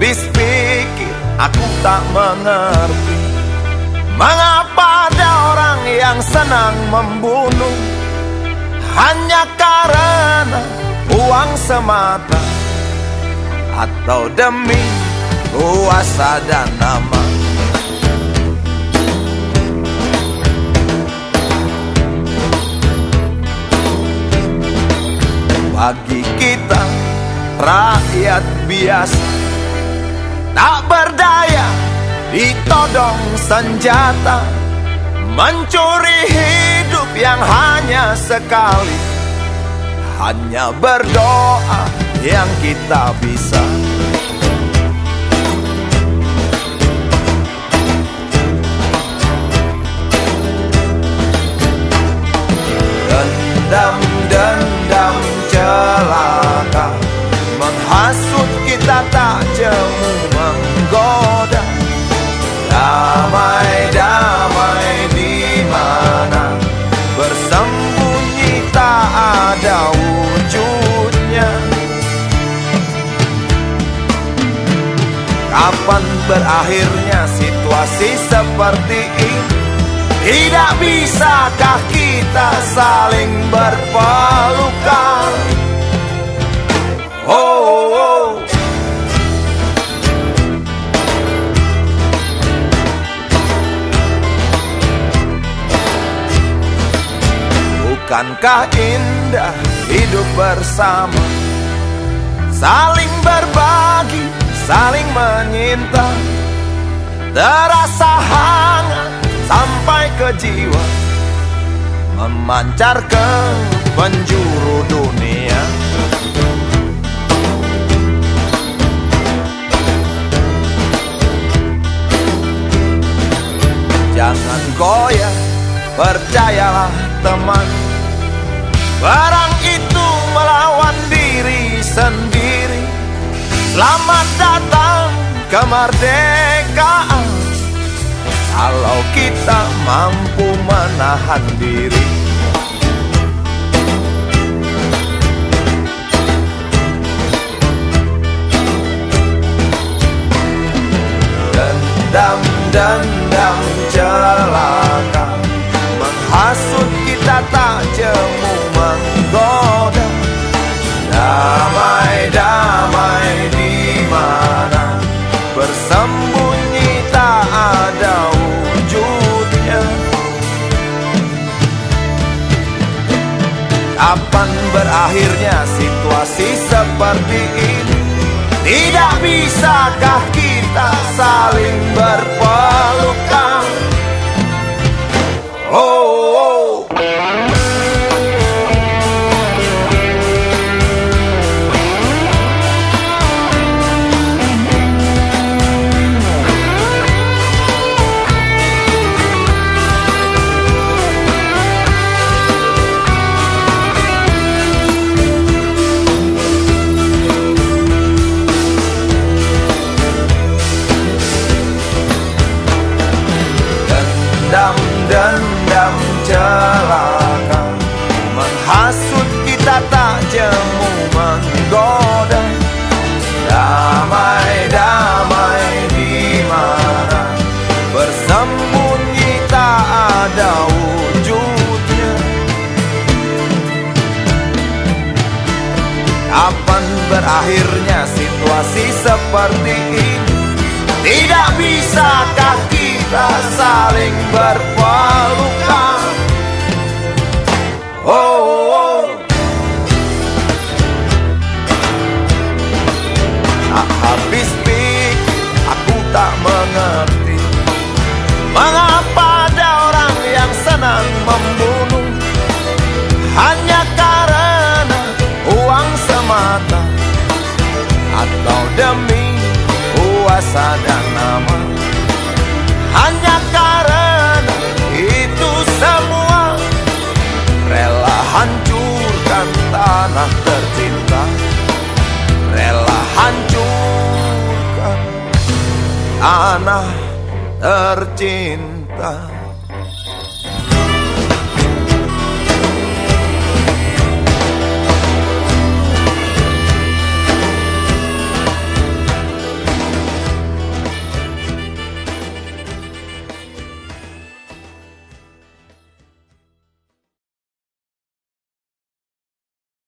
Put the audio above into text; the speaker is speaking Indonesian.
habis pikir aku tak mengerti Mengapa ada orang yang senang membunuh. Hanya karena uang semata Atau demi kuasa dan nama. Bagi kita rakyat biasa Tak berdaya ditodong senjata Mencuri hidup yang hanya sekali. Hanya berdoa yang kita bisa. Dendam-dendam Kapan berakhirnya situasi seperti ini? Tidak bisakah kita saling berpelukan? Oh, oh. Bukankah indah hidup bersama? Saling berbagi, saling menyinta. Terasa hangat sampai ke jiwa. Memancar ke penjuru dunia. Jangan goyah, percayalah teman. Barang itu melawan diri sendiri Selamat datang kemerdekaan Kalau kita mampu menahan diri Bersembunyi tak ada wujudnya. Kapan berakhirnya situasi seperti ini? Tidak bisakah kita saling berpelukan situasi seperti ini Tidak bisakah kita saling berpelukan oh. Kuasa dan nama. Hanya karena itu semua. Rela hancurkan tanah tercinta. Rela hancurkan tanah tercinta